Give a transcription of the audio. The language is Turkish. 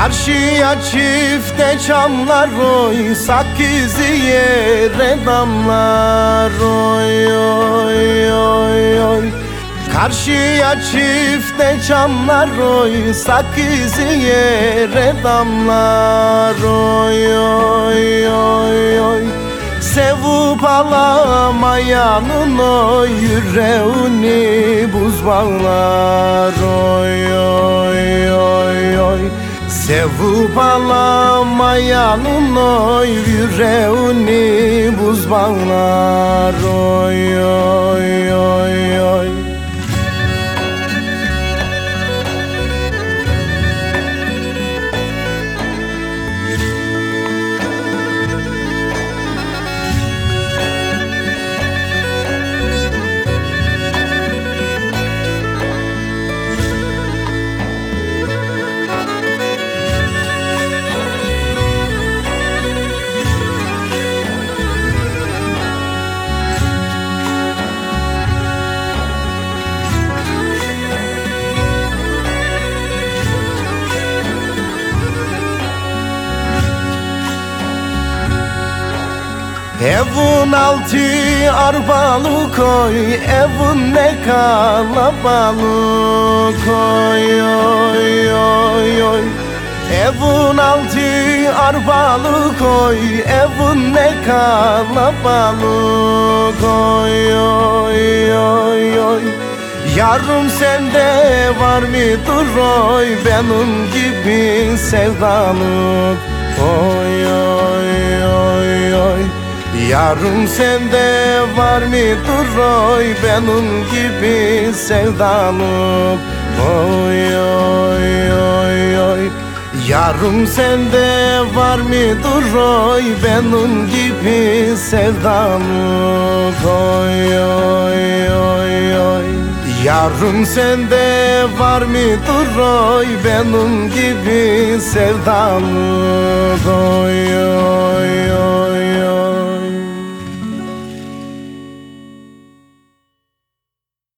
Karşıya çifte çamlar oy Sakizi yere damlar oy oy oy oy. Karşıya çifte çamlar oy Sakizi yere damlar oy oy oy oy. Sevup alamayanın o yüreğini buz bağlar oy oy oy oy Sevup alamayanın o yüreğini buz bağlar oy oy Evin altı arbalı koy Evin ne kalabalık. Oy oy oy oy. Evin altı arbalı koy Evin ne kalabalık. Oy oy oy oy. Yarım sende var mıdır oy. Benim gibi sevdalık. Oy oy oy oy Yarım sende var mıdır oy benim gibi sevdalım. Oy oy oy oy. Yarım sende var mıdır oy benim gibi sevdalım. Oy oy oy oy. Yarım sende var mıdır oy benim gibi sevdalım. Oy oy oy oy